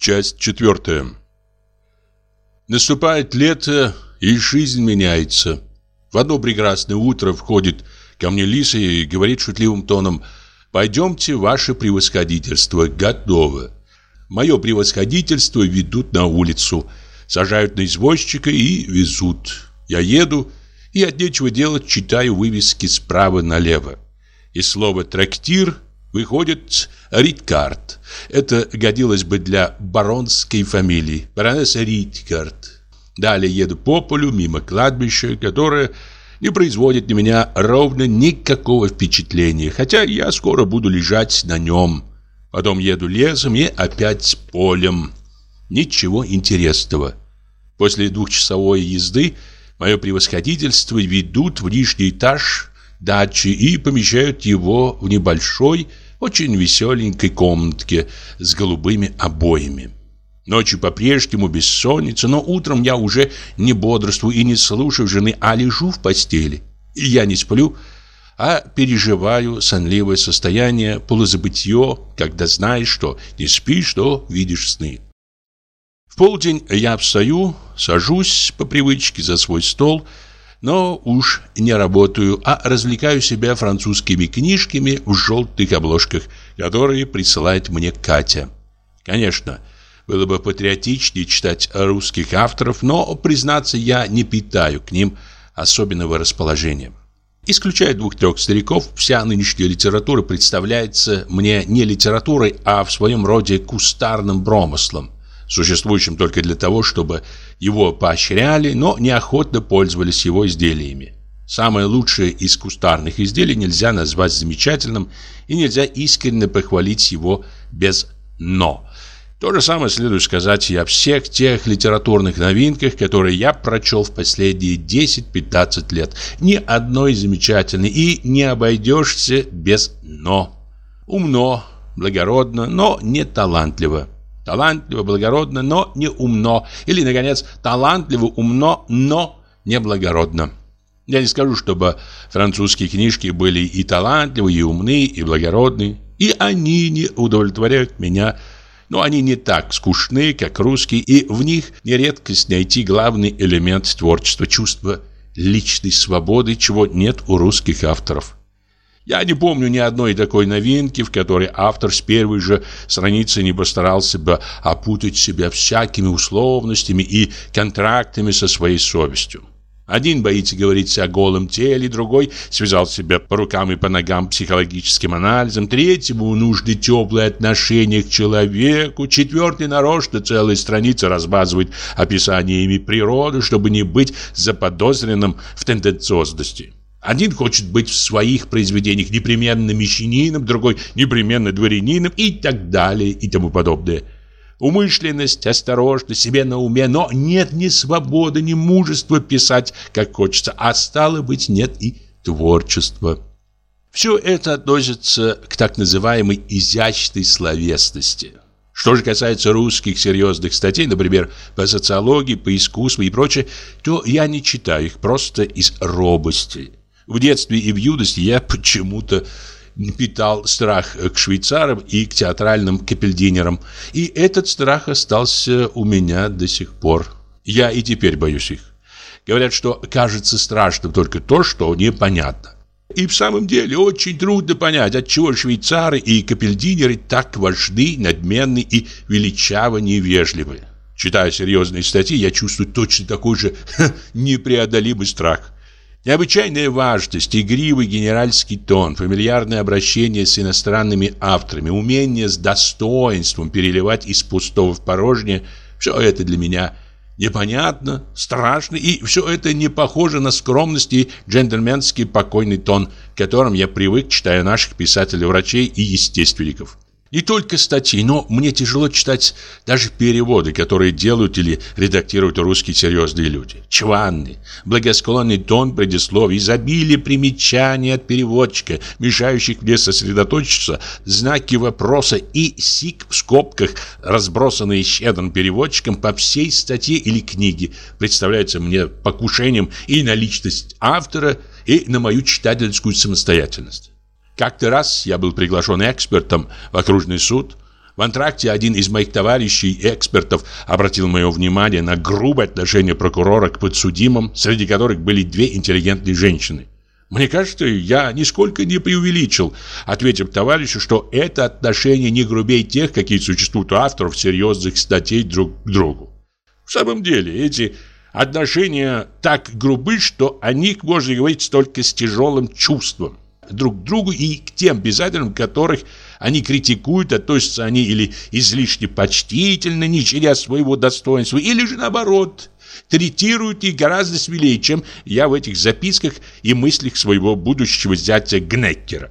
Часть четвертая. Наступает лето, и жизнь меняется. В одно прекрасное утро входит ко мне Лиса и говорит шутливым тоном «Пойдемте, ваше превосходительство, готово». Мое превосходительство ведут на улицу, сажают на извозчика и везут. Я еду и от нечего делать читаю вывески справа налево. И слово «трактир» выходит Ридкарт. Это годилось бы для баронской фамилии. Баронесса Ридкарт. Далее еду по полю мимо кладбища, которое не производит на меня ровно никакого впечатления, хотя я скоро буду лежать на нем. Потом еду лесом и опять полем. Ничего интересного. После двухчасовой езды мое превосходительство ведут в нижний этаж дачи и помещают его в небольшой, очень веселенькой комнатке с голубыми обоями. Ночью по-прежнему бессонница, но утром я уже не бодрствую и не слушаю жены, а лежу в постели. И я не сплю, а переживаю сонливое состояние, полузабытье, когда знаешь, что не спишь, то видишь сны. В полдень я встаю, сажусь по привычке за свой стол – но уж не работаю, а развлекаю себя французскими книжками в желтых обложках, которые присылает мне Катя. Конечно, было бы патриотичнее читать русских авторов, но, признаться, я не питаю к ним особенного расположения. Исключая двух-трех стариков, вся нынешняя литература представляется мне не литературой, а в своем роде кустарным промыслом существующим только для того, чтобы его поощряли, но неохотно пользовались его изделиями. Самое лучшее из кустарных изделий нельзя назвать замечательным, и нельзя искренне похвалить его без «но». То же самое следует сказать и о всех тех литературных новинках, которые я прочел в последние 10-15 лет. Ни одной замечательной, и не обойдешься без «но». Умно, благородно, но не талантливо. Талантливо, благородно, но не умно. Или, наконец, талантливо, умно, но не благородно. Я не скажу, чтобы французские книжки были и талантливы, и умны, и благородны. И они не удовлетворяют меня. Но они не так скучны, как русские, и в них нередкость найти главный элемент творчества, чувство личной свободы, чего нет у русских авторов. Я не помню ни одной такой новинки, в которой автор с первой же страницы не постарался бы опутать себя всякими условностями и контрактами со своей совестью. Один боится говорить о голом теле, другой связал себя по рукам и по ногам психологическим анализом, третьему нужны теплые отношения к человеку, четвертый нарочно целые страницы разбазывает описаниями природы, чтобы не быть заподозренным в тенденциозности. Один хочет быть в своих произведениях непременно мещанином, другой непременно дворянином и так далее и тому подобное. Умышленность, осторожность, себе на уме, но нет ни свободы, ни мужества писать, как хочется, а стало быть, нет и творчества. Все это относится к так называемой изящной словесности. Что же касается русских серьезных статей, например, по социологии, по искусству и прочее, то я не читаю их просто из робости. В детстве и в юности я почему-то питал страх к швейцарам и к театральным капельдинерам. И этот страх остался у меня до сих пор. Я и теперь боюсь их. Говорят, что кажется страшным только то, что непонятно. И в самом деле очень трудно понять, отчего швейцары и капельдинеры так важны, надменны и величаво невежливы. Читая серьезные статьи, я чувствую точно такой же непреодолимый страх. Необычайная важность, игривый генеральский тон, фамильярное обращение с иностранными авторами, умение с достоинством переливать из пустого в порожнее – все это для меня непонятно, страшно, и все это не похоже на скромность и джентльменский покойный тон, к которым я привык, читая наших писателей-врачей и естественников. Не только статьи, но мне тяжело читать даже переводы, которые делают или редактируют русские серьезные люди. Чванный, благосклонный тон предисловий, изобилие примечаний от переводчика, мешающих мне сосредоточиться, знаки вопроса и сик в скобках, разбросанные щедрым переводчиком по всей статье или книге, представляются мне покушением и на личность автора, и на мою читательскую самостоятельность. Как-то раз я был приглашен экспертом в окружный суд. В антракте один из моих товарищей экспертов обратил мое внимание на грубое отношение прокурора к подсудимым, среди которых были две интеллигентные женщины. Мне кажется, я нисколько не преувеличил, ответив товарищу, что это отношение не грубее тех, какие существуют у авторов серьезных статей друг к другу. В самом деле, эти отношения так грубы, что о них можно говорить только с тяжелым чувством друг к другу и к тем писателям, которых они критикуют, относятся они или излишне почтительно, не чиня своего достоинства, или же наоборот, третируют их гораздо смелее, чем я в этих записках и мыслях своего будущего зятя Гнеккера.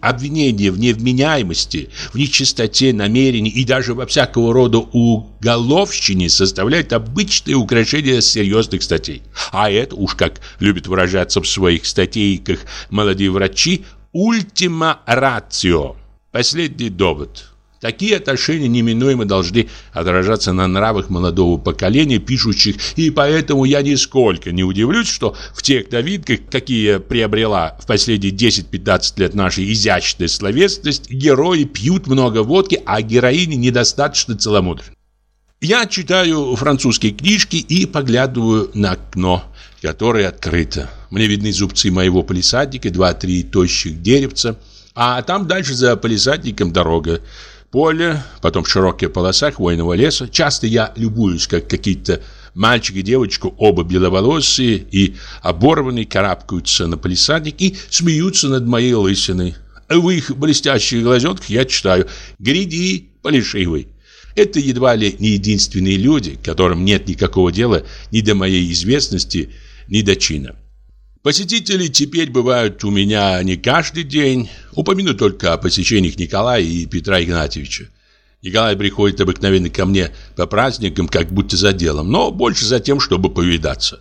Обвинение в невменяемости, в нечистоте намерений и даже во всякого рода уголовщине составляет обычное украшение серьезных статей. А это уж, как любят выражаться в своих статейках молодые врачи, «ультима рацио» – последний довод – Такие отношения неминуемо должны отражаться на нравах молодого поколения пишущих, и поэтому я нисколько не удивлюсь, что в тех новинках, какие приобрела в последние 10-15 лет наша изящная словесность, герои пьют много водки, а героини недостаточно целомудренны. Я читаю французские книжки и поглядываю на окно, которое открыто. Мне видны зубцы моего полисадника, два-три тощих деревца, а там дальше за полисадником дорога поле, потом широкая полоса хвойного леса. Часто я любуюсь, как какие-то мальчик и девочка, оба беловолосые и оборванные, карабкаются на полисадник и смеются над моей лысиной. В их блестящих глазенках я читаю «Гряди, полишивый». Это едва ли не единственные люди, которым нет никакого дела ни до моей известности, ни до чина. Посетители теперь бывают у меня не каждый день. Упомяну только о посещениях Николая и Петра Игнатьевича. Николай приходит обыкновенно ко мне по праздникам, как будто за делом, но больше за тем, чтобы повидаться.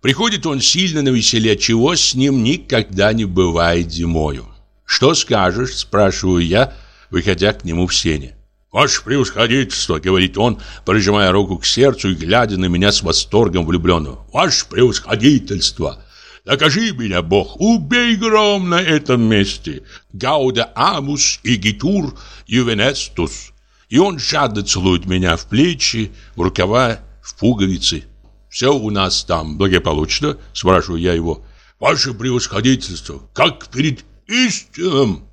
Приходит он сильно на веселье, чего с ним никогда не бывает зимою. «Что скажешь?» – спрашиваю я, выходя к нему в сене. «Ваше превосходительство», — говорит он, прижимая руку к сердцу и глядя на меня с восторгом влюбленного. «Ваше превосходительство! Накажи меня, Бог, убей гром на этом месте. Гауда амус и гитур ювенестус. И он жадно целует меня в плечи, в рукава, в пуговицы. Все у нас там благополучно, спрашиваю я его. Ваше превосходительство, как перед истинным.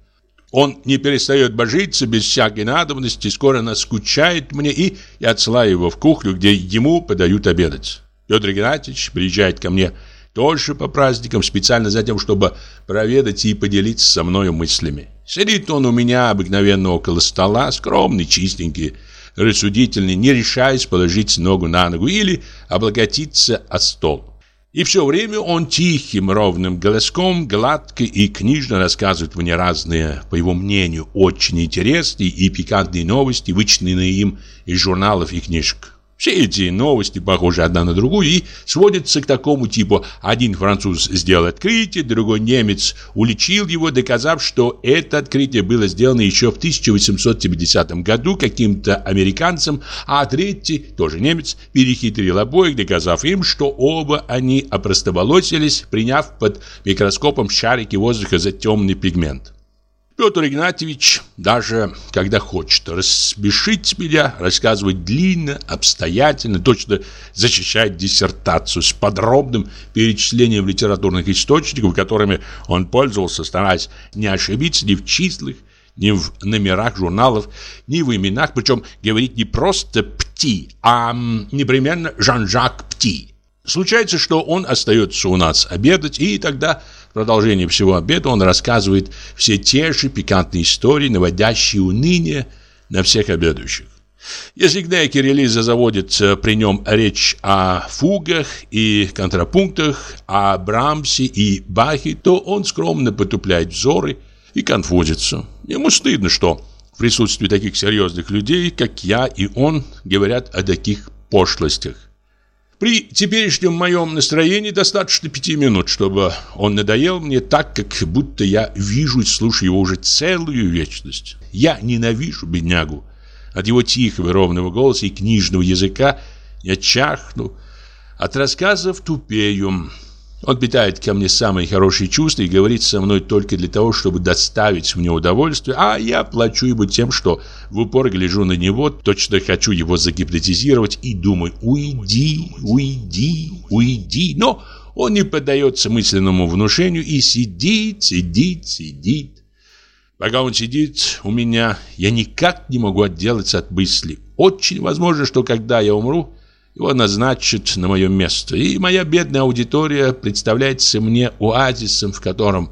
Он не перестает божиться без всякой надобности, скоро наскучает мне, и я отсылаю его в кухню, где ему подают обедать. Петр Игнатьевич приезжает ко мне тоже по праздникам, специально за тем, чтобы проведать и поделиться со мною мыслями. Сидит он у меня обыкновенно около стола, скромный, чистенький, рассудительный, не решаясь положить ногу на ногу или облаготиться о стол. И все время он тихим, ровным голоском, гладко и книжно рассказывает мне разные, по его мнению, очень интересные и пикантные новости, вычлененные им из журналов и книжек. Все эти новости похожи одна на другую и сводятся к такому типу. Один француз сделал открытие, другой немец уличил его, доказав, что это открытие было сделано еще в 1870 году каким-то американцем, а третий, тоже немец, перехитрил обоих, доказав им, что оба они опростоволосились, приняв под микроскопом шарики воздуха за темный пигмент. Петр Игнатьевич, даже когда хочет рассмешить меня, рассказывает длинно, обстоятельно, точно защищает диссертацию с подробным перечислением литературных источников, которыми он пользовался, стараясь не ошибиться ни в числах, ни в номерах журналов, ни в именах, причем говорит не просто «Пти», а непременно «Жан-Жак Пти». Случается, что он остается у нас обедать, и тогда продолжении всего обеда он рассказывает все те же пикантные истории, наводящие уныние на всех обедающих. Если Гнекер и Лиза заводит при нем речь о фугах и контрапунктах, о Брамсе и Бахе, то он скромно потупляет взоры и конфузится. Ему стыдно, что в присутствии таких серьезных людей, как я и он, говорят о таких пошлостях. При теперешнем моем настроении достаточно пяти минут, чтобы он надоел мне так, как будто я вижу и слушаю его уже целую вечность. Я ненавижу беднягу. От его тихого ровного голоса и книжного языка я чахну, от рассказов тупею. Он питает ко мне самые хорошие чувства и говорит со мной только для того, чтобы доставить мне удовольствие, а я плачу ему тем, что в упор гляжу на него, точно хочу его загипнотизировать и думаю «Уйди, уйди, уйди». Но он не поддается мысленному внушению и сидит, сидит, сидит. Пока он сидит у меня, я никак не могу отделаться от мысли. Очень возможно, что когда я умру, его назначат на мое место, и моя бедная аудитория представляется мне оазисом, в котором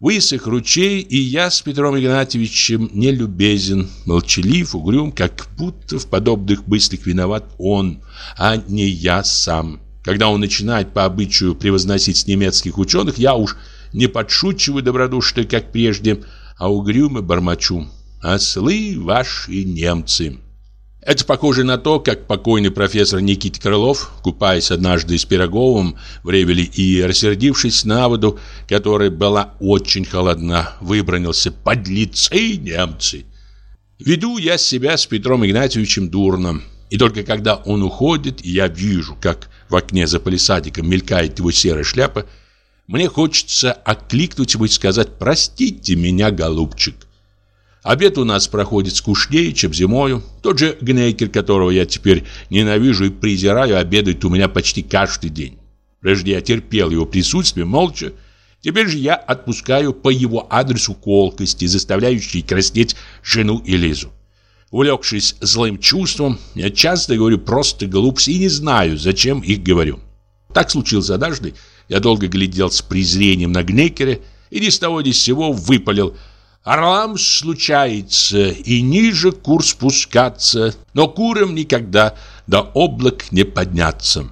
высох ручей, и я с Петром Игнатьевичем нелюбезен, молчалив, угрюм, как будто в подобных мыслях виноват он, а не я сам. Когда он начинает по обычаю превозносить немецких ученых, я уж не подшучиваю добродушно, как прежде, а угрюмо бормочу. «Ослы ваши немцы!» Это похоже на то, как покойный профессор Никит Крылов, купаясь однажды с Пироговым в Ревеле и рассердившись на воду, которая была очень холодна, выбронился «Подлецы немцы!». Веду я себя с Петром Игнатьевичем дурно. И только когда он уходит, и я вижу, как в окне за палисадиком мелькает его серая шляпа, мне хочется окликнуть его и сказать «Простите меня, голубчик». Обед у нас проходит скучнее, чем зимою. Тот же Гнейкер, которого я теперь ненавижу и презираю, обедает у меня почти каждый день. Прежде я терпел его присутствие молча. Теперь же я отпускаю по его адресу колкости, заставляющие краснеть жену и Лизу. Увлекшись злым чувством, я часто говорю просто глупости и не знаю, зачем их говорю. Так случилось однажды. Я долго глядел с презрением на Гнекера и ни с того ни с сего выпалил – Орлам случается и ниже курс спускаться, но курам никогда до облак не подняться.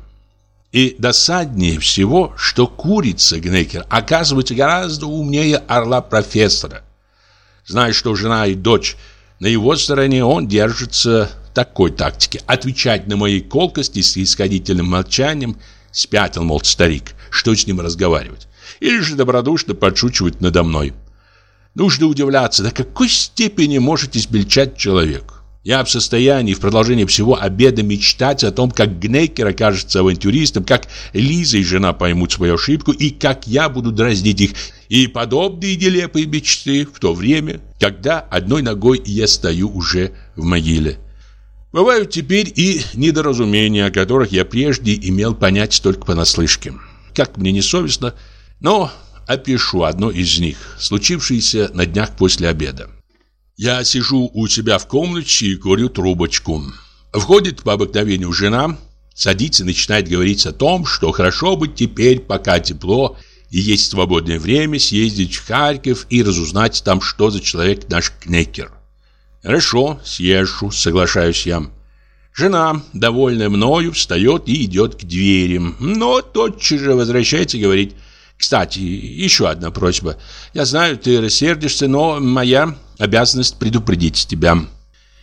И досаднее всего, что курица Гнекер оказывается гораздо умнее орла-профессора. Зная, что жена и дочь на его стороне, он держится такой тактики. Отвечать на мои колкости с исходительным молчанием спятил, мол, старик, что с ним разговаривать. Или же добродушно подшучивать надо мной. Нужно удивляться, до какой степени может измельчать человек. Я в состоянии в продолжении всего обеда мечтать о том, как Гнекер окажется авантюристом, как Лиза и жена поймут свою ошибку, и как я буду дразнить их. И подобные нелепые мечты в то время, когда одной ногой я стою уже в могиле. Бывают теперь и недоразумения, о которых я прежде имел понять только понаслышке. Как мне не совестно, но опишу одно из них, случившееся на днях после обеда. Я сижу у себя в комнате и курю трубочку. Входит по обыкновению жена, садится и начинает говорить о том, что хорошо бы теперь, пока тепло и есть свободное время, съездить в Харьков и разузнать там, что за человек наш Кнекер. Хорошо, съезжу, соглашаюсь я. Жена, довольная мною, встает и идет к дверям, но тотчас же возвращается и говорит – кстати, еще одна просьба. Я знаю, ты рассердишься, но моя обязанность предупредить тебя.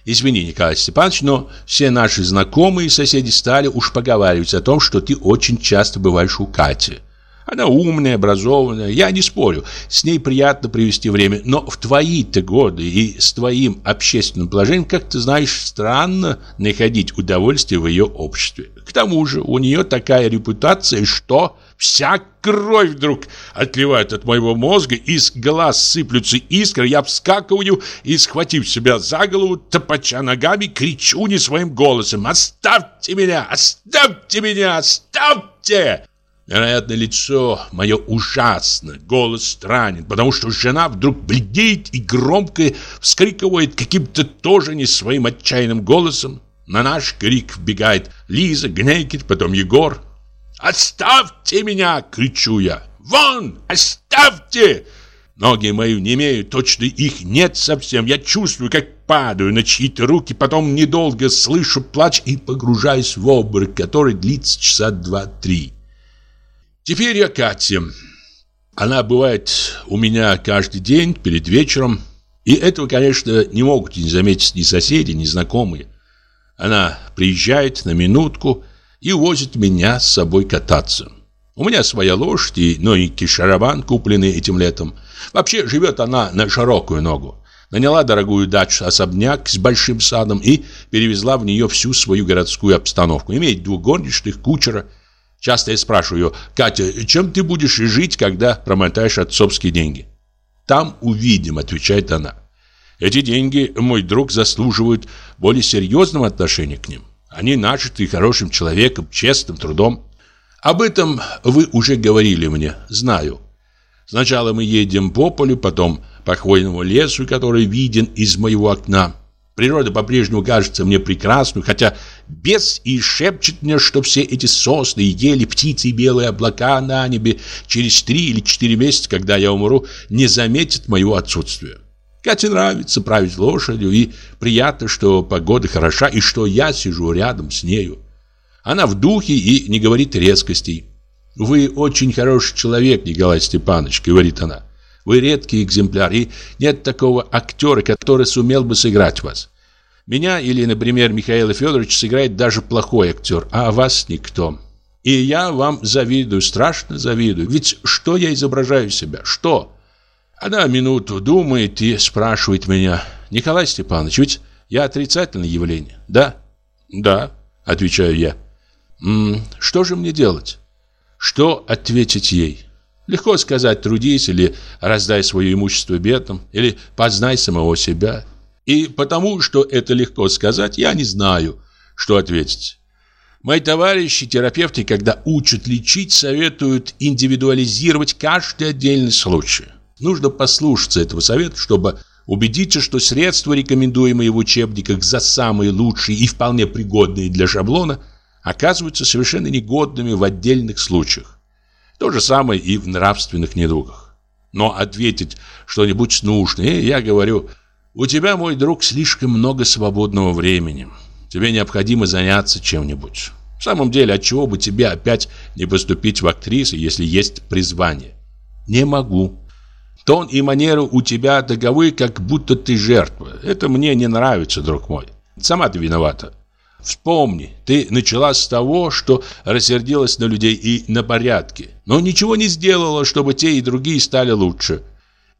Извини, Николай Степанович, но все наши знакомые и соседи стали уж поговаривать о том, что ты очень часто бываешь у Кати. Она умная, образованная, я не спорю, с ней приятно провести время, но в твои-то годы и с твоим общественным положением, как ты знаешь, странно находить удовольствие в ее обществе. К тому же у нее такая репутация, что Вся кровь вдруг отливает от моего мозга, из глаз сыплются искры, я вскакиваю и, схватив себя за голову, топача ногами, кричу не своим голосом «Оставьте меня! Оставьте меня! Оставьте!» Вероятно, лицо мое ужасно, голос странен, потому что жена вдруг бледнеет и громко вскрикивает каким-то тоже не своим отчаянным голосом. На наш крик вбегает Лиза, Гнейкет, потом Егор. «Оставьте меня!» — кричу я. «Вон! Оставьте!» Ноги мои не имеют, точно их нет совсем. Я чувствую, как падаю на чьи-то руки, потом недолго слышу плач и погружаюсь в обморок, который длится часа два-три. Теперь я Катя. Она бывает у меня каждый день перед вечером, и этого, конечно, не могут не заметить ни соседи, ни знакомые. Она приезжает на минутку и возит меня с собой кататься. У меня своя лошадь и новенький шарабан, купленный этим летом. Вообще живет она на широкую ногу. Наняла дорогую дачу-особняк с большим садом и перевезла в нее всю свою городскую обстановку. Имеет двух горничных, кучера. Часто я спрашиваю, Катя, чем ты будешь жить, когда промотаешь отцовские деньги? Там увидим, отвечает она. Эти деньги, мой друг, заслуживают более серьезного отношения к ним. Они нажиты хорошим человеком, честным трудом. Об этом вы уже говорили мне, знаю. Сначала мы едем по полю, потом по хвойному лесу, который виден из моего окна. Природа по-прежнему кажется мне прекрасной, хотя бес и шепчет мне, что все эти сосны, ели, птицы и белые облака на небе через три или четыре месяца, когда я умру, не заметят моего отсутствия. Кате нравится править лошадью, и приятно, что погода хороша, и что я сижу рядом с нею. Она в духе и не говорит резкостей. «Вы очень хороший человек, Николай Степанович», — говорит она. «Вы редкий экземпляр, и нет такого актера, который сумел бы сыграть вас. Меня или, например, Михаила Федоровича сыграет даже плохой актер, а вас никто. И я вам завидую, страшно завидую. Ведь что я изображаю себя? Что?» Она минуту думает и спрашивает меня, «Николай Степанович, ведь я отрицательное явление, да?» «Да», — отвечаю я. «М -м, «Что же мне делать?» Что ответить ей? Легко сказать «трудись» или «раздай свое имущество бедным» или «познай самого себя». И потому, что это легко сказать, я не знаю, что ответить. Мои товарищи, терапевты, когда учат лечить, советуют индивидуализировать каждый отдельный случай. Нужно послушаться этого совета, чтобы убедиться, что средства, рекомендуемые в учебниках за самые лучшие и вполне пригодные для шаблона, оказываются совершенно негодными в отдельных случаях. То же самое и в нравственных недугах. Но ответить что-нибудь нужное, я говорю, у тебя, мой друг, слишком много свободного времени. Тебе необходимо заняться чем-нибудь. В самом деле, от чего бы тебе опять не поступить в актрисы, если есть призвание? Не могу. Тон и манера у тебя таковы, как будто ты жертва. Это мне не нравится, друг мой. Сама ты виновата. Вспомни, ты начала с того, что рассердилась на людей и на порядки, но ничего не сделала, чтобы те и другие стали лучше.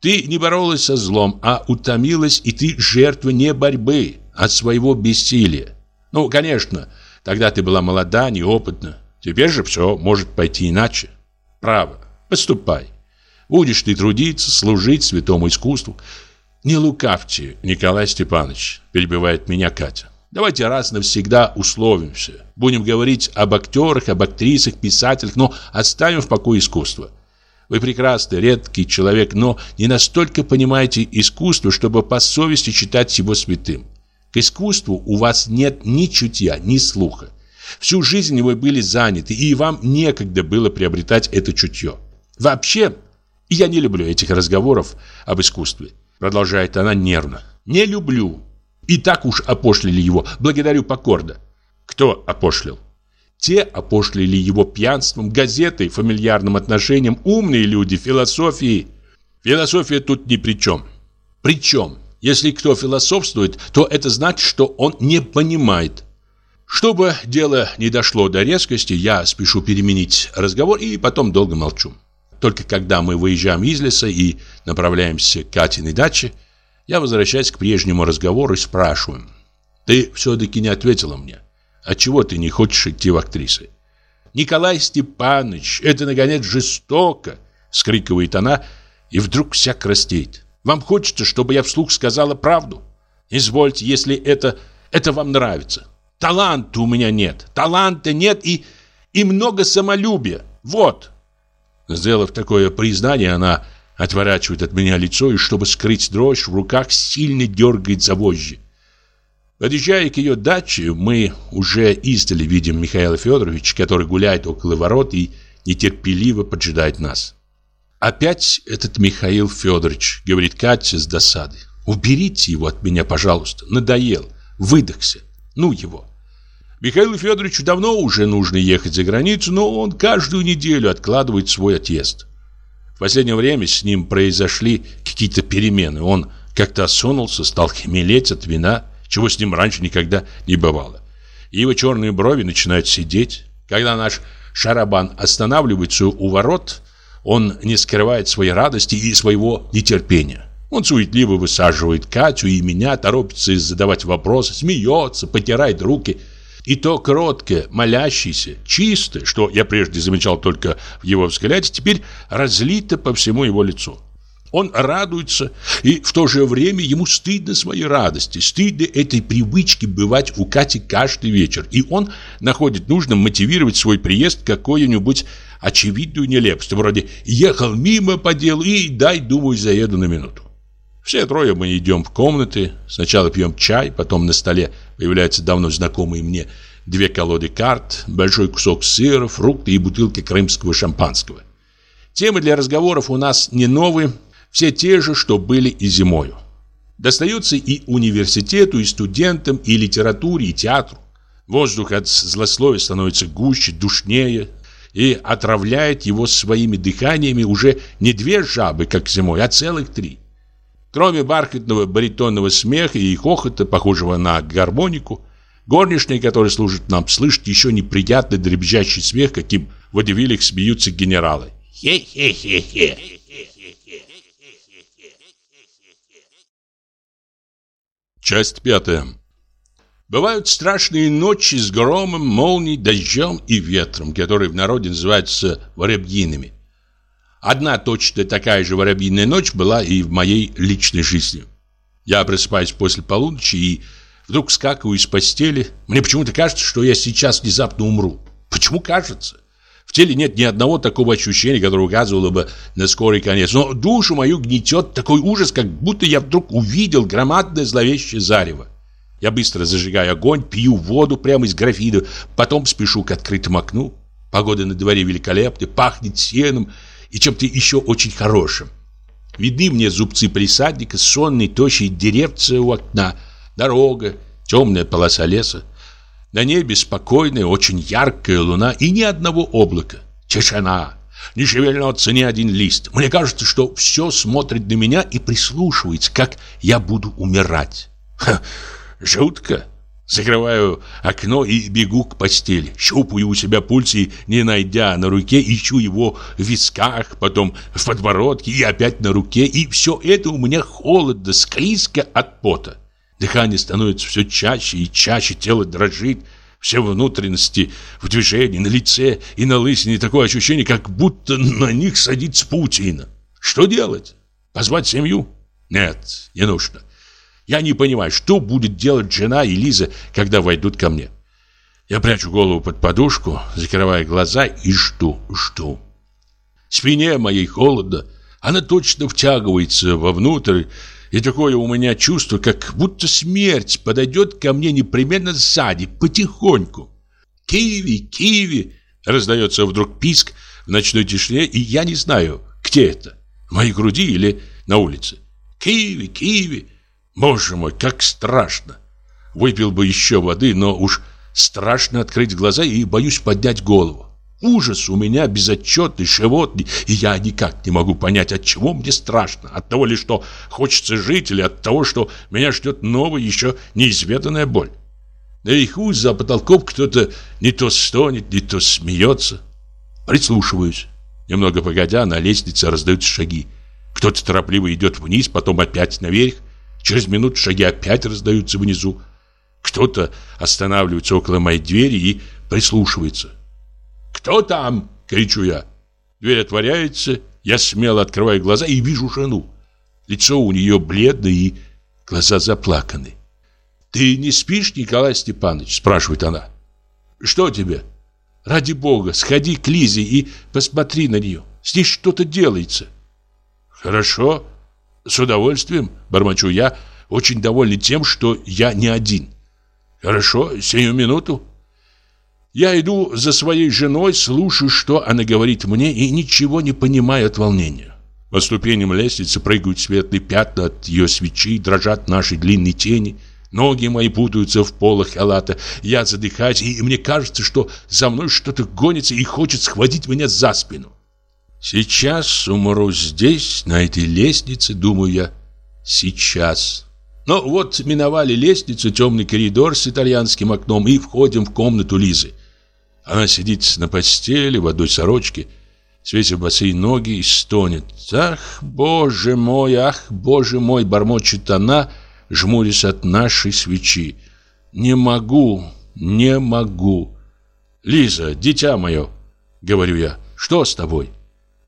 Ты не боролась со злом, а утомилась, и ты жертва не борьбы, а своего бессилия. Ну, конечно, тогда ты была молода, неопытна. Теперь же все может пойти иначе. Право, поступай. Будешь ты трудиться, служить святому искусству. Не лукавьте, Николай Степанович, перебивает меня Катя. Давайте раз навсегда условимся. Будем говорить об актерах, об актрисах, писателях, но оставим в покое искусство. Вы прекрасный, редкий человек, но не настолько понимаете искусство, чтобы по совести считать его святым. К искусству у вас нет ни чутья, ни слуха. Всю жизнь вы были заняты, и вам некогда было приобретать это чутье. Вообще, я не люблю этих разговоров об искусстве. Продолжает она нервно. Не люблю. И так уж опошлили его. Благодарю покорно. Кто опошлил? Те опошлили его пьянством, газетой, фамильярным отношением, умные люди, философией. Философия тут ни при чем. При? Если кто философствует, то это значит, что он не понимает. Чтобы дело не дошло до резкости, я спешу переменить разговор и потом долго молчу. Только когда мы выезжаем из леса и направляемся к Катиной даче, я возвращаюсь к прежнему разговору и спрашиваю. Ты все-таки не ответила мне. Отчего ты не хочешь идти в актрисы? Николай Степанович, это, наконец, жестоко, скрикивает она и вдруг вся краснеет. Вам хочется, чтобы я вслух сказала правду? Извольте, если это, это вам нравится. Таланта у меня нет, таланта нет и, и много самолюбия. Вот, Сделав такое признание, она отворачивает от меня лицо и, чтобы скрыть дрожь, в руках сильно дергает за вожжи. Подъезжая к ее даче, мы уже издали видим Михаила Федоровича, который гуляет около ворот и нетерпеливо поджидает нас. «Опять этот Михаил Федорович», — говорит Катя с досадой. «Уберите его от меня, пожалуйста. Надоел. Выдохся. Ну его». Михаилу Федоровичу давно уже нужно ехать за границу, но он каждую неделю откладывает свой отъезд. В последнее время с ним произошли какие-то перемены. Он как-то осунулся, стал хмелеть от вина, чего с ним раньше никогда не бывало. Его черные брови начинают сидеть. Когда наш шарабан останавливается у ворот, он не скрывает своей радости и своего нетерпения. Он суетливо высаживает Катю и меня, торопится задавать вопросы, смеется, потирает руки – И то кроткое, молящееся, чистое, что я прежде замечал только в его взгляде, теперь разлито по всему его лицу. Он радуется, и в то же время ему стыдно своей радости, стыдно этой привычки бывать у Кати каждый вечер, и он находит нужным мотивировать свой приезд какой-нибудь очевидную нелепость, вроде «ехал мимо по делу и дай, думаю, заеду на минуту». Все трое мы идем в комнаты, сначала пьем чай, потом на столе появляются давно знакомые мне две колоды карт, большой кусок сыра, фрукты и бутылка крымского шампанского. Темы для разговоров у нас не новые, все те же, что были и зимою. Достается и университету, и студентам, и литературе, и театру. Воздух от злословия становится гуще, душнее и отравляет его своими дыханиями уже не две жабы, как зимой, а целых три. Кроме бархатного баритонного смеха и хохота, похожего на гармонику, горничные, которые служат нам, слышат еще неприятный дребезжащий смех, каким в водевилях смеются генералы. Хе-хе-хе-хе. Часть пятая. Бывают страшные ночи с громом, молнией, дождем и ветром, которые в народе называются воробьиными. Одна точно такая же воробьиная ночь была и в моей личной жизни. Я просыпаюсь после полуночи и вдруг скакиваю из постели. Мне почему-то кажется, что я сейчас внезапно умру. Почему кажется? В теле нет ни одного такого ощущения, которое указывало бы на скорый конец. Но душу мою гнетет такой ужас, как будто я вдруг увидел громадное зловещее зарево. Я быстро зажигаю огонь, пью воду прямо из графина, потом спешу к открытому окну. Погода на дворе великолепная, пахнет сеном и чем-то еще очень хорошим. Видны мне зубцы присадника, сонные, тощие деревца у окна, дорога, темная полоса леса. На небе спокойная, очень яркая луна и ни одного облака. Тишина. Не шевельнется ни один лист. Мне кажется, что все смотрит на меня и прислушивается, как я буду умирать. Ха, жутко. Закрываю окно и бегу к постели. Щупаю у себя пульс и, не найдя на руке, ищу его в висках, потом в подбородке и опять на руке. И все это у меня холодно, склизко от пота. Дыхание становится все чаще и чаще, тело дрожит, все внутренности в движении, на лице и на лысине такое ощущение, как будто на них садится паутина. Что делать? Позвать семью? Нет, не нужно. Я не понимаю, что будет делать жена и Лиза, когда войдут ко мне. Я прячу голову под подушку, закрывая глаза и жду, жду. Спине моей холодно, она точно втягивается вовнутрь, и такое у меня чувство, как будто смерть подойдет ко мне непременно сзади, потихоньку. «Киви! Киви!» Раздается вдруг писк в ночной тишине, и я не знаю, где это, в моей груди или на улице. «Киви! Киви!» Боже мой, как страшно! Выпил бы еще воды, но уж страшно открыть глаза и боюсь поднять голову. Ужас у меня безотчетный, животный, и я никак не могу понять, от чего мне страшно. От того ли, что хочется жить, или от того, что меня ждет новая, еще неизведанная боль. Наверху за потолком кто-то не то стонет, не то смеется. Прислушиваюсь. Немного погодя, на лестнице раздаются шаги. Кто-то торопливо идет вниз, потом опять наверх. Через минуту шаги опять раздаются внизу. Кто-то останавливается около моей двери и прислушивается. «Кто там?» — кричу я. Дверь отворяется, я смело открываю глаза и вижу жену. Лицо у нее бледное и глаза заплаканы. «Ты не спишь, Николай Степанович?» — спрашивает она. «Что тебе?» «Ради бога, сходи к Лизе и посмотри на нее. Здесь что-то делается». «Хорошо, с удовольствием», — бормочу я, очень довольный тем, что я не один. «Хорошо, сию минуту». Я иду за своей женой, слушаю, что она говорит мне, и ничего не понимаю от волнения. По ступеням лестницы прыгают светлые пятна от ее свечи, дрожат наши длинные тени. Ноги мои путаются в полах халата. Я задыхаюсь, и мне кажется, что за мной что-то гонится и хочет схватить меня за спину. Сейчас умру здесь, на этой лестнице, думаю я. Сейчас. Но вот миновали лестницу, темный коридор с итальянским окном и входим в комнату Лизы. Она сидит на постели в одной сорочке, светит босые ноги и стонет. «Ах, боже мой, ах, боже мой!» Бормочет она, жмурясь от нашей свечи. «Не могу, Не могу. Лиза, дитя мое, говорю я, что с тобой?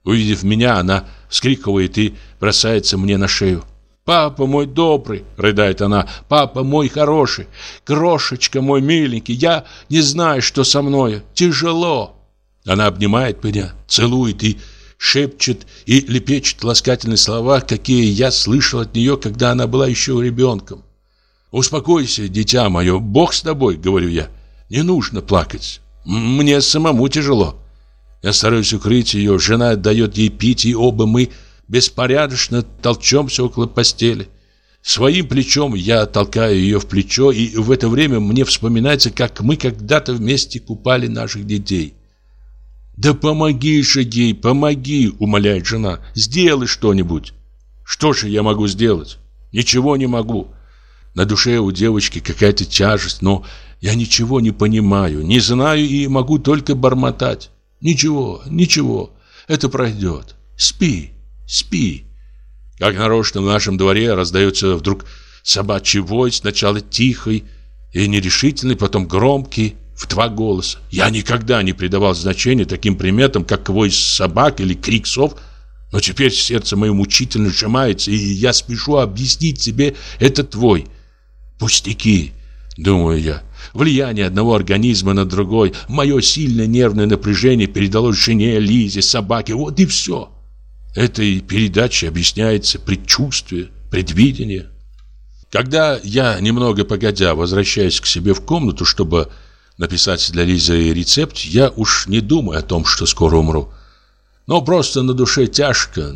Увидев меня, она вскрикивает и бросается мне на шею. «Папа мой добрый!» — рыдает она. «Папа мой хороший! Крошечка мой миленький! Я не знаю, что со мною! Тяжело!» Она обнимает меня, целует и шепчет и лепечет ласкательные слова, какие я слышал от нее, когда она была еще ребенком. «Успокойся, дитя мое, Бог с тобой», — говорю я. «Не нужно плакать. Мне самому тяжело». Я стараюсь укрыть ее, жена дает ей пить, и оба мы беспорядочно толчемся около постели. Своим плечом я толкаю ее в плечо, и в это время мне вспоминается, как мы когда-то вместе купали наших детей. «Да помоги же ей, помоги!» — умоляет жена. «Сделай что-нибудь!» «Что же я могу сделать?» «Ничего не могу!» На душе у девочки какая-то тяжесть, но я ничего не понимаю, не знаю и могу только бормотать. «Ничего, ничего, это пройдет. Спи, спи!» Как нарочно в нашем дворе раздается вдруг собачий вой, сначала тихий и нерешительный, потом громкий, в два голоса. Я никогда не придавал значения таким приметам, как вой собак или крик сов, но теперь сердце мое мучительно сжимается, и я спешу объяснить тебе это твой. Пустяки, думаю я. Влияние одного организма на другой, мое сильное нервное напряжение передалось жене, Лизе, собаке, вот и все. Этой передачей объясняется предчувствие, предвидение. Когда я, немного погодя, возвращаюсь к себе в комнату, чтобы написать для Лизы рецепт, я уж не думаю о том, что скоро умру. Но просто на душе тяжко,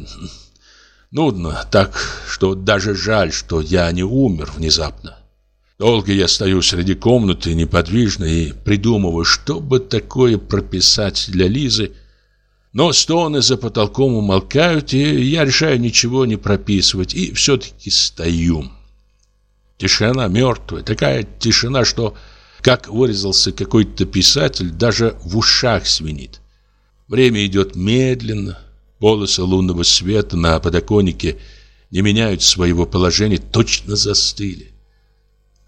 нудно, так, что даже жаль, что я не умер внезапно. Долго я стою среди комнаты неподвижно и придумываю, что бы такое прописать для Лизы, но стоны за потолком умолкают, и я решаю ничего не прописывать, и все-таки стою. Тишина мертвая, такая тишина, что, как вырезался какой-то писатель, даже в ушах свинит. Время идет медленно, полосы лунного света на подоконнике не меняют своего положения, точно застыли.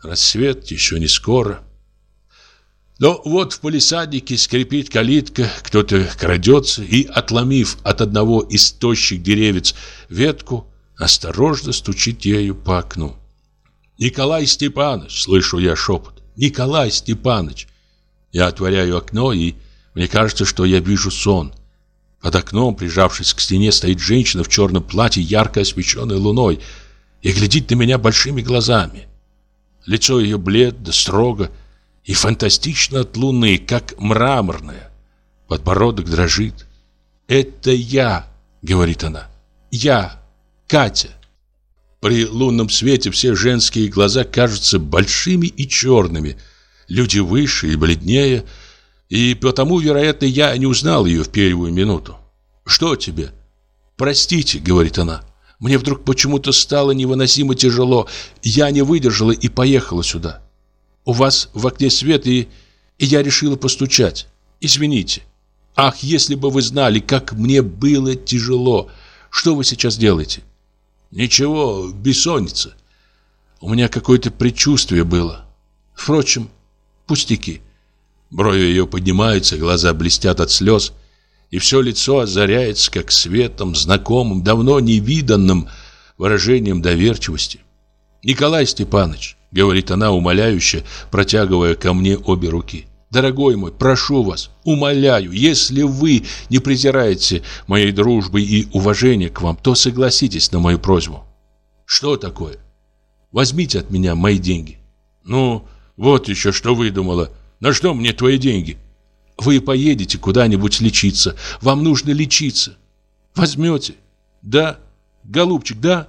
Рассвет еще не скоро. Но вот в полисаднике скрипит калитка, кто-то крадется и, отломив от одного из тощих деревец ветку, осторожно стучит ею по окну. «Николай Степанович!» — слышу я шепот. «Николай Степанович!» Я отворяю окно, и мне кажется, что я вижу сон. Под окном, прижавшись к стене, стоит женщина в черном платье, ярко освещенной луной, и глядит на меня большими глазами. Лицо ее бледно, строго, и фантастично от луны, как мраморная. Подбородок дрожит. «Это я», — говорит она. «Я, Катя». При лунном свете все женские глаза кажутся большими и черными. Люди выше и бледнее, и потому, вероятно, я не узнал ее в первую минуту. «Что тебе?» «Простите», — говорит она. «Мне вдруг почему-то стало невыносимо тяжело. Я не выдержала и поехала сюда. У вас в окне свет, и, и я решила постучать. Извините. Ах, если бы вы знали, как мне было тяжело. Что вы сейчас делаете? Ничего, бессонница. У меня какое-то предчувствие было. Впрочем, пустяки. Брови ее поднимаются, глаза блестят от слез, и все лицо озаряется, как светом, знакомым, давно невиданным выражением доверчивости. Николай Степанович, — говорит она умоляюще, протягивая ко мне обе руки. «Дорогой мой, прошу вас, умоляю, если вы не презираете моей дружбы и уважения к вам, то согласитесь на мою просьбу». «Что такое? Возьмите от меня мои деньги». «Ну, вот еще что выдумала. На что мне твои деньги?» «Вы поедете куда-нибудь лечиться. Вам нужно лечиться. Возьмете?» «Да, голубчик, да?»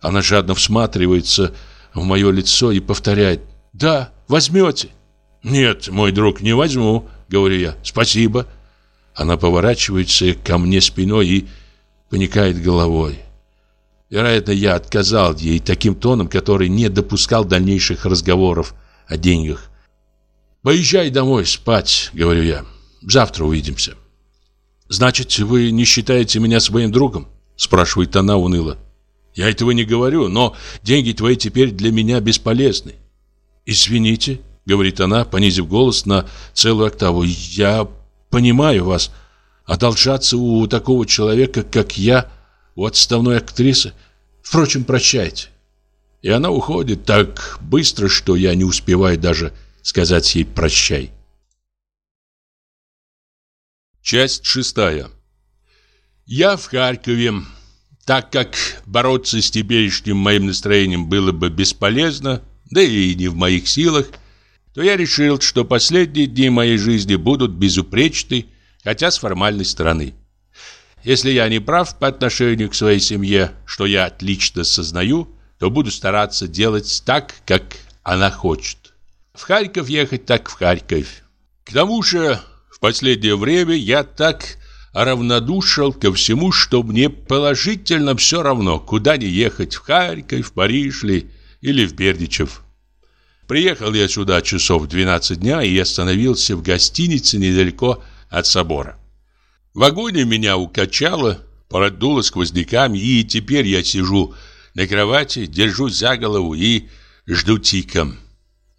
Она жадно всматривается в мое лицо и повторяет «Да, возьмете». «Нет, мой друг, не возьму», — говорю я. «Спасибо». Она поворачивается ко мне спиной и поникает головой. Вероятно, я отказал ей таким тоном, который не допускал дальнейших разговоров о деньгах. «Поезжай домой спать», — говорю я. «Завтра увидимся». «Значит, вы не считаете меня своим другом?» — спрашивает она уныло. Я этого не говорю, но деньги твои теперь для меня бесполезны. Извините, говорит она, понизив голос на целую октаву. Я понимаю вас. Одолжаться у такого человека, как я, у отставной актрисы. Впрочем, прощайте. И она уходит так быстро, что я не успеваю даже сказать ей «прощай». Часть шестая. Я в Харькове. Так как бороться с теперешним моим настроением было бы бесполезно, да и не в моих силах, то я решил, что последние дни моей жизни будут безупречны, хотя с формальной стороны. Если я не прав по отношению к своей семье, что я отлично сознаю, то буду стараться делать так, как она хочет. В Харьков ехать так в Харьков. К тому же последнее время я так равнодушил ко всему, что мне положительно все равно, куда не ехать, в Харьков, в Париж ли, или в Бердичев. Приехал я сюда часов 12 дня и остановился в гостинице недалеко от собора. В вагоне меня укачало, продуло сквозняками, и теперь я сижу на кровати, держусь за голову и жду тиком.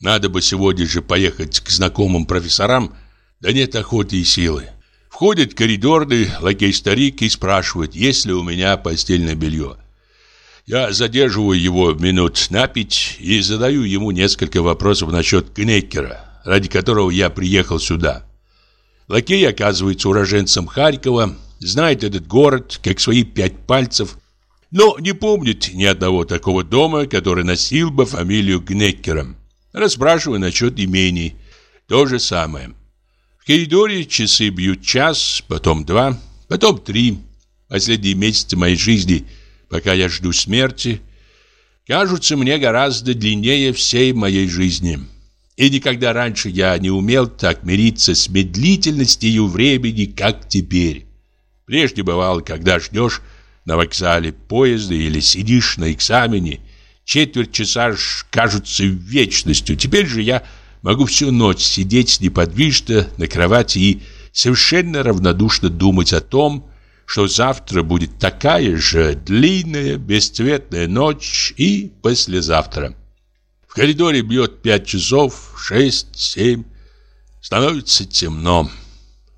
Надо бы сегодня же поехать к знакомым профессорам, да нет охоты и силы. Входит коридорный лакей-старик и спрашивает, есть ли у меня постельное белье. Я задерживаю его минут на пять и задаю ему несколько вопросов насчет Кнеккера, ради которого я приехал сюда. Лакей оказывается уроженцем Харькова, знает этот город, как свои пять пальцев, но не помнит ни одного такого дома, который носил бы фамилию Гнеккером. Расспрашиваю насчет имений. То же самое. В коридоре часы бьют час, потом два, потом три. Последние месяцы моей жизни, пока я жду смерти, кажутся мне гораздо длиннее всей моей жизни. И никогда раньше я не умел так мириться с медлительностью времени, как теперь. Прежде бывало, когда ждешь на вокзале поезда или сидишь на экзамене, четверть часа кажутся вечностью. Теперь же я Могу всю ночь сидеть неподвижно на кровати и совершенно равнодушно думать о том, что завтра будет такая же длинная, бесцветная ночь и послезавтра. В коридоре бьет пять часов, шесть, семь. Становится темно.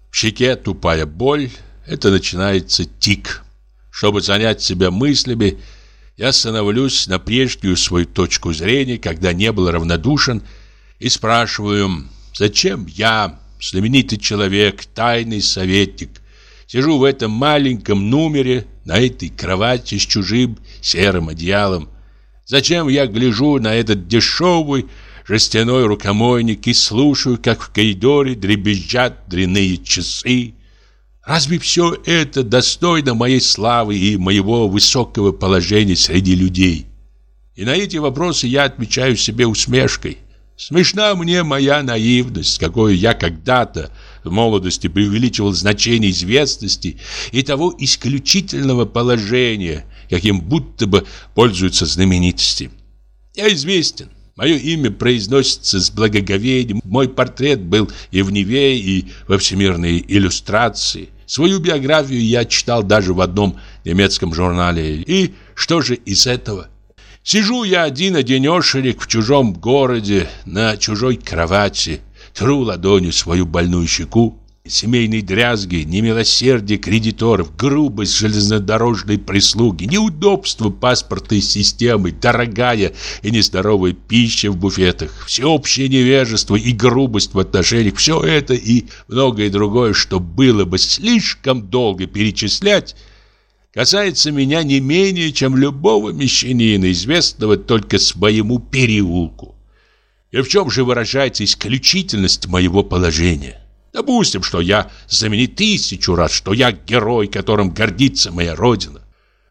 В щеке тупая боль. Это начинается тик. Чтобы занять себя мыслями, я становлюсь на прежнюю свою точку зрения, когда не был равнодушен и спрашиваю, зачем я, знаменитый человек, тайный советник, сижу в этом маленьком номере на этой кровати с чужим серым одеялом. Зачем я гляжу на этот дешевый жестяной рукомойник и слушаю, как в коридоре дребезжат дряные часы? Разве все это достойно моей славы и моего высокого положения среди людей? И на эти вопросы я отвечаю себе усмешкой. Смешна мне моя наивность, какой я когда-то в молодости преувеличивал значение известности и того исключительного положения, каким будто бы пользуются знаменитости. Я известен, мое имя произносится с благоговением, мой портрет был и в Неве, и во всемирной иллюстрации. Свою биографию я читал даже в одном немецком журнале. И что же из этого? Сижу я один-одинешенек в чужом городе, на чужой кровати, тру ладонью свою больную щеку. Семейные дрязги, немилосердие кредиторов, грубость железнодорожной прислуги, неудобство паспортной системы, дорогая и нездоровая пища в буфетах, всеобщее невежество и грубость в отношениях, все это и многое другое, что было бы слишком долго перечислять, касается меня не менее, чем любого мещанина, известного только своему переулку. И в чем же выражается исключительность моего положения? Допустим, что я знаменит тысячу раз, что я герой, которым гордится моя родина.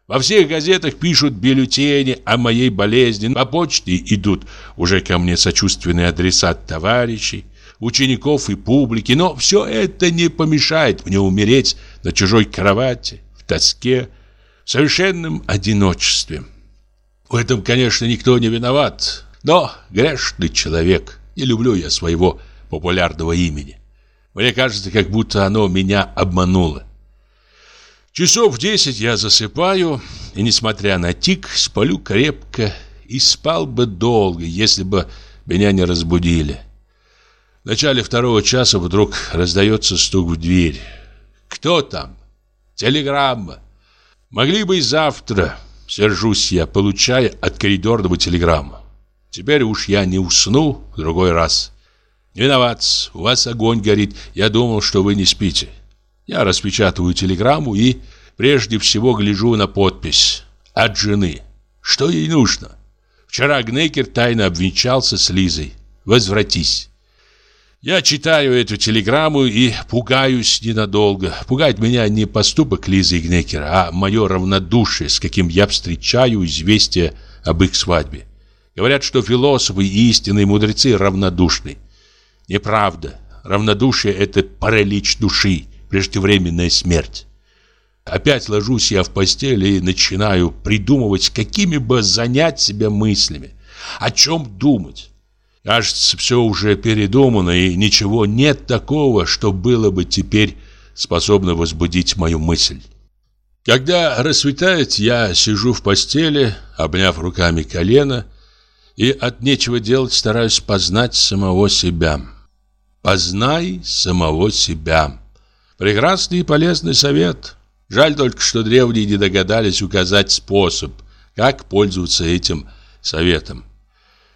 Во всех газетах пишут бюллетени о моей болезни, по почте идут уже ко мне сочувственные адреса товарищей, учеников и публики, но все это не помешает мне умереть на чужой кровати, в тоске, в совершенном одиночестве. В этом, конечно, никто не виноват, но грешный человек. Не люблю я своего популярного имени. Мне кажется, как будто оно меня обмануло. Часов в десять я засыпаю, и, несмотря на тик, сплю крепко и спал бы долго, если бы меня не разбудили. В начале второго часа вдруг раздается стук в дверь. «Кто там?» «Телеграмма». «Могли бы и завтра», — сержусь я, получая от коридорного телеграмму. «Теперь уж я не усну в другой раз». «Виноват, у вас огонь горит, я думал, что вы не спите». Я распечатываю телеграмму и прежде всего гляжу на подпись «От жены». Что ей нужно? Вчера Гнекер тайно обвенчался с Лизой. Возвратись. Я читаю эту телеграмму и пугаюсь ненадолго. Пугает меня не поступок Лизы и Гнекера, а мое равнодушие, с каким я встречаю известие об их свадьбе. Говорят, что философы и истинные мудрецы равнодушны. Неправда. Равнодушие – это паралич души, преждевременная смерть. Опять ложусь я в постель и начинаю придумывать, какими бы занять себя мыслями. О чем думать? Кажется, все уже передумано, и ничего нет такого, что было бы теперь способно возбудить мою мысль. Когда рассветает, я сижу в постели, обняв руками колено, и от нечего делать стараюсь познать самого себя. Познай самого себя. Прекрасный и полезный совет. Жаль только, что древние не догадались указать способ, как пользоваться этим советом.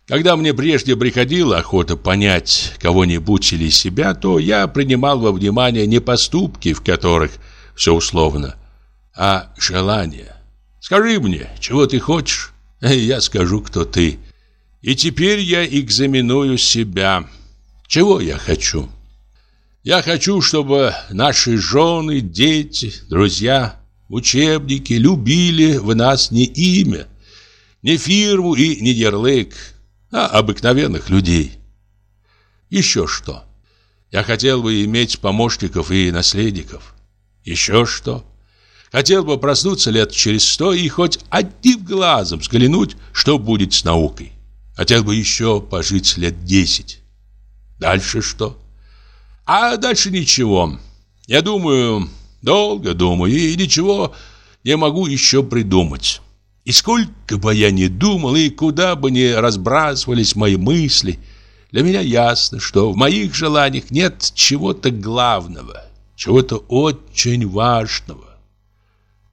Когда мне прежде приходила охота понять кого-нибудь или себя, то я принимал во внимание не поступки, в которых все условно, а желания. Скажи мне, чего ты хочешь, и я скажу, кто ты. И теперь я экзаменую себя. Чего я хочу? Я хочу, чтобы наши жены, дети, друзья, учебники любили в нас не имя, не фирму и не ярлык, а обыкновенных людей. Еще что? Я хотел бы иметь помощников и наследников. Еще что? Хотел бы проснуться лет через сто и хоть одним глазом взглянуть, что будет с наукой. Хотел бы еще пожить лет десять. Дальше что? А дальше ничего. Я думаю, долго думаю, и ничего не могу еще придумать. И сколько бы я ни думал, и куда бы ни разбрасывались мои мысли, для меня ясно, что в моих желаниях нет чего-то главного, чего-то очень важного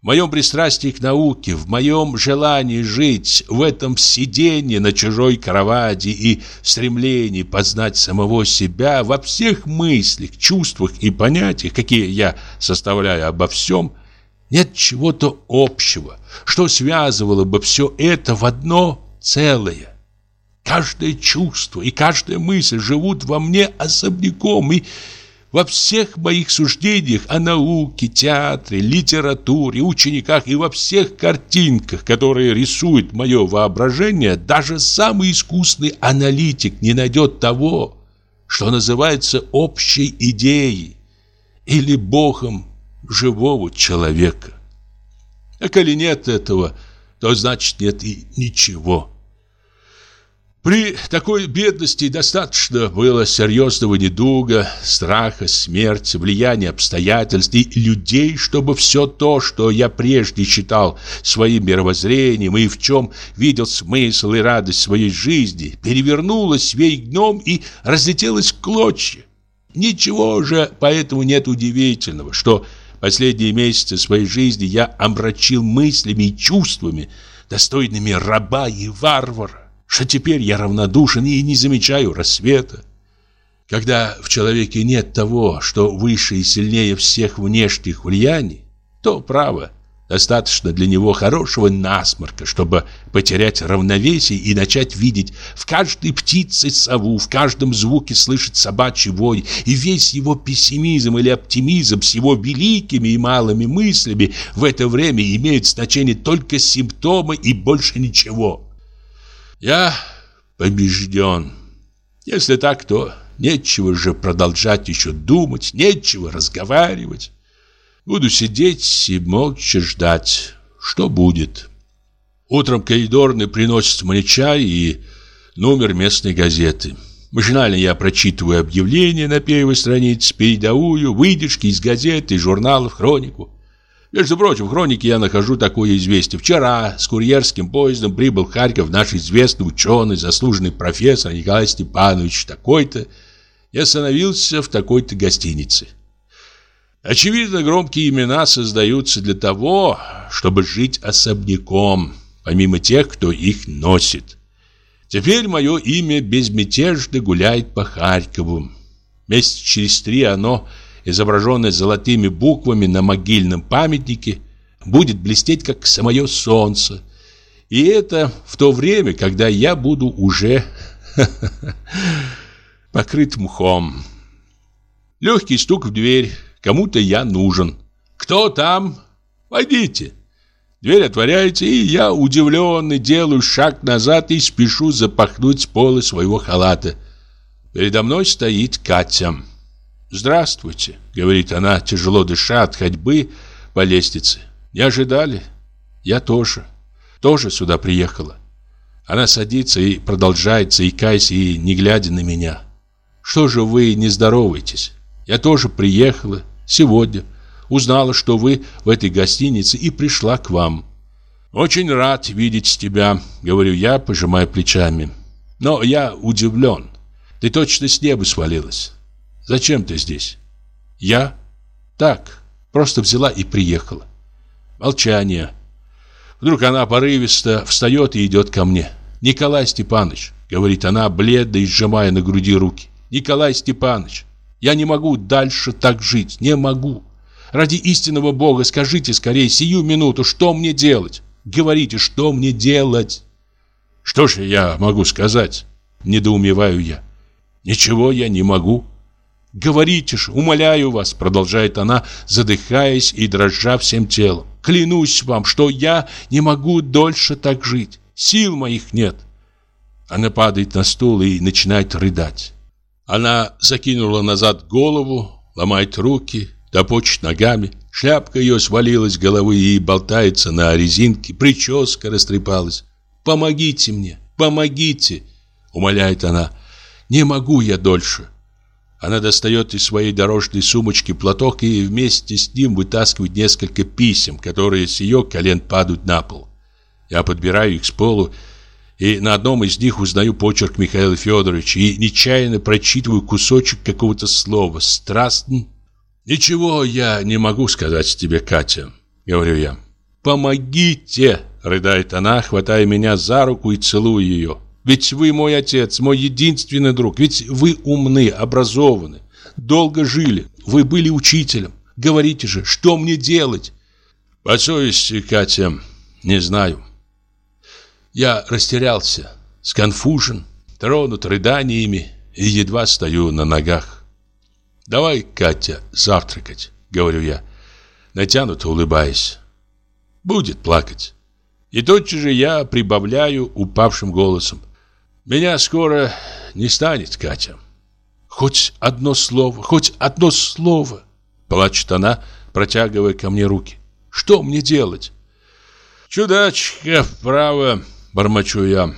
моем пристрастии к науке, в моем желании жить, в этом сидении на чужой кровати и стремлении познать самого себя, во всех мыслях, чувствах и понятиях, какие я составляю обо всем, нет чего-то общего, что связывало бы все это в одно целое. Каждое чувство и каждая мысль живут во мне особняком и во всех моих суждениях о науке, театре, литературе, учениках и во всех картинках, которые рисует мое воображение, даже самый искусный аналитик не найдет того, что называется общей идеей или богом живого человека. А коли нет этого, то значит нет и ничего. При такой бедности достаточно было серьезного недуга, страха, смерти, влияния обстоятельств и людей, чтобы все то, что я прежде считал своим мировоззрением и в чем видел смысл и радость своей жизни, перевернулось веек днем и разлетелось клочья. Ничего же поэтому нет удивительного, что последние месяцы своей жизни я омрачил мыслями и чувствами, достойными раба и варвара что теперь я равнодушен и не замечаю рассвета. Когда в человеке нет того, что выше и сильнее всех внешних влияний, то, право, достаточно для него хорошего насморка, чтобы потерять равновесие и начать видеть в каждой птице сову, в каждом звуке слышать собачий вой, и весь его пессимизм или оптимизм с его великими и малыми мыслями в это время имеют значение только симптомы и больше ничего. Я побежден. Если так, то нечего же продолжать еще думать, нечего разговаривать. Буду сидеть и молча ждать, что будет. Утром коридорный приносит мне чай и номер местной газеты. Машинально я прочитываю объявления на первой странице, передовую, выдержки из газет и журналов, хронику. Между прочим, в хронике я нахожу такое известие. Вчера с курьерским поездом прибыл в Харьков наш известный ученый, заслуженный профессор Николай Степанович такой-то. и остановился в такой-то гостинице. Очевидно, громкие имена создаются для того, чтобы жить особняком, помимо тех, кто их носит. Теперь мое имя безмятежно гуляет по Харькову. Месяц через три оно, изображенное золотыми буквами на могильном памятнике, будет блестеть, как самое солнце. И это в то время, когда я буду уже покрыт мхом. Легкий стук в дверь. Кому-то я нужен. «Кто там? Войдите!» Дверь отворяется, и я, удивленный, делаю шаг назад и спешу запахнуть полы своего халата. Передо мной стоит Катя. «Здравствуйте», — говорит она, тяжело дыша от ходьбы по лестнице. «Не ожидали?» «Я тоже. Тоже сюда приехала». Она садится и продолжает, заикаясь и не глядя на меня. «Что же вы не здороваетесь? Я тоже приехала сегодня. Узнала, что вы в этой гостинице и пришла к вам. Очень рад видеть тебя, говорю я, пожимая плечами. Но я удивлен. Ты точно с неба свалилась. Зачем ты здесь? Я? Так, просто взяла и приехала. Молчание. Вдруг она порывисто встает и идет ко мне. «Николай Степанович», — говорит она, бледно и сжимая на груди руки. «Николай Степанович, я не могу дальше так жить, не могу. Ради истинного Бога скажите скорее сию минуту, что мне делать? Говорите, что мне делать?» «Что же я могу сказать?» — недоумеваю я. «Ничего я не могу». «Говорите же, умоляю вас», — продолжает она, задыхаясь и дрожа всем телом. «Клянусь вам, что я не могу дольше так жить. Сил моих нет». Она падает на стул и начинает рыдать. Она закинула назад голову, ломает руки, топочет ногами. Шляпка ее свалилась с головы и болтается на резинке, прическа растрепалась. «Помогите мне, помогите!» — умоляет она. «Не могу я дольше!» Она достает из своей дорожной сумочки платок и вместе с ним вытаскивает несколько писем, которые с ее колен падают на пол. Я подбираю их с полу и на одном из них узнаю почерк Михаила Федоровича и нечаянно прочитываю кусочек какого-то слова «страстный». «Ничего я не могу сказать тебе, Катя», — говорю я. «Помогите!» — рыдает она, хватая меня за руку и целуя ее. «Ведь вы мой отец, мой единственный друг, ведь вы умны, образованы, долго жили, вы были учителем. Говорите же, что мне делать?» «По совести, Катя, не знаю». Я растерялся, сконфужен, тронут рыданиями и едва стою на ногах. «Давай, Катя, завтракать», — говорю я, натянуто улыбаясь. «Будет плакать». И тотчас же я прибавляю упавшим голосом. «Меня скоро не станет, Катя». «Хоть одно слово, хоть одно слово!» Плачет она, протягивая ко мне руки. «Что мне делать?» «Чудачка, право!» Бормочу я.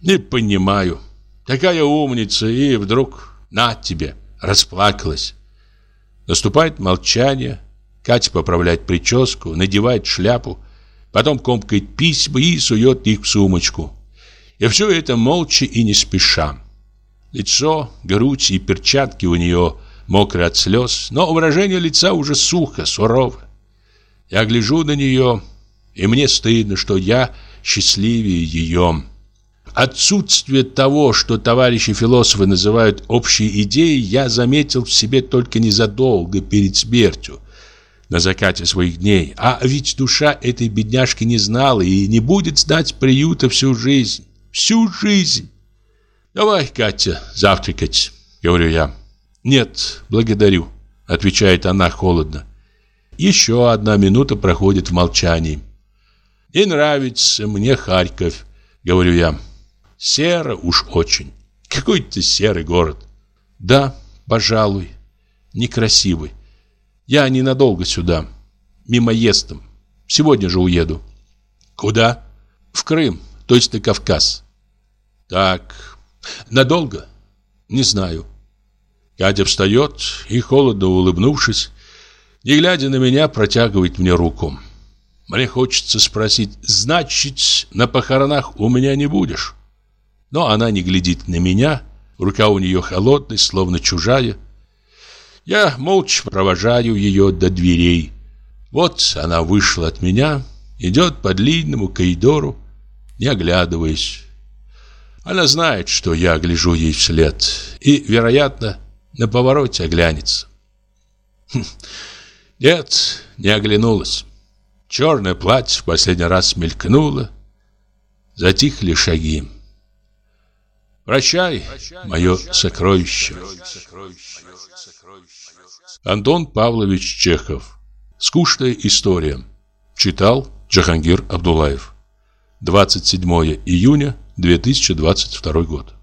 Не понимаю. Такая умница, и вдруг на тебе, расплакалась. Наступает молчание. Катя поправляет прическу, надевает шляпу, потом комкает письма и сует их в сумочку. И все это молча и не спеша. Лицо, грудь и перчатки у нее мокрые от слез, но выражение лица уже сухо, сурово. Я гляжу на нее, и мне стыдно, что я счастливее ее. Отсутствие того, что товарищи философы называют общей идеей, я заметил в себе только незадолго перед смертью, на закате своих дней. А ведь душа этой бедняжки не знала и не будет знать приюта всю жизнь. Всю жизнь. «Давай, Катя, завтракать», — говорю я. «Нет, благодарю», — отвечает она холодно. Еще одна минута проходит в молчании. Не нравится мне Харьков, говорю я. Серо уж очень. Какой-то серый город. Да, пожалуй, некрасивый. Я ненадолго сюда, мимоездом. Сегодня же уеду. Куда? В Крым, то есть на Кавказ. Так, надолго? Не знаю. Катя встает и, холодно улыбнувшись, не глядя на меня, протягивает мне руку. Мне хочется спросить, значит, на похоронах у меня не будешь? Но она не глядит на меня, Рука у нее холодная, словно чужая. Я молча провожаю ее до дверей. Вот она вышла от меня, идет по длинному коридору, не оглядываясь. Она знает, что я гляжу ей вслед, и, вероятно, на повороте оглянется. Хм. Нет, не оглянулась. Черное платье в последний раз мелькнуло. Затихли шаги. Прощай, мое сокровище. Антон Павлович Чехов. Скучная история. Читал Джахангир Абдулаев. 27 июня 2022 год.